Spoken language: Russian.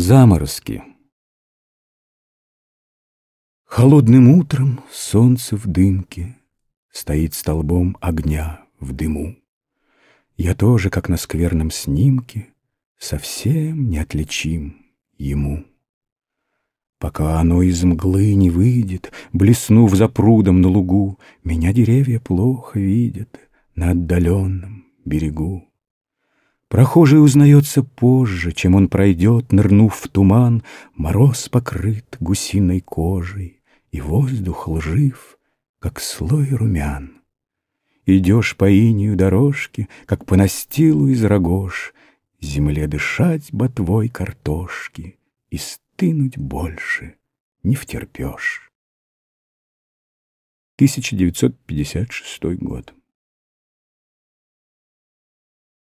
Заморозки. Холодным утром солнце в дымке Стоит столбом огня в дыму. Я тоже, как на скверном снимке, Совсем неотличим ему. Пока оно из мглы не выйдет, Блеснув за прудом на лугу, Меня деревья плохо видят На отдаленном берегу. Прохожий узнается позже, чем он пройдет, нырнув в туман, Мороз покрыт гусиной кожей, и воздух лжив, как слой румян. Идешь по инию дорожки, как по настилу из рогож, Земле дышать ботвой картошки и стынуть больше не втерпешь. 1956 год.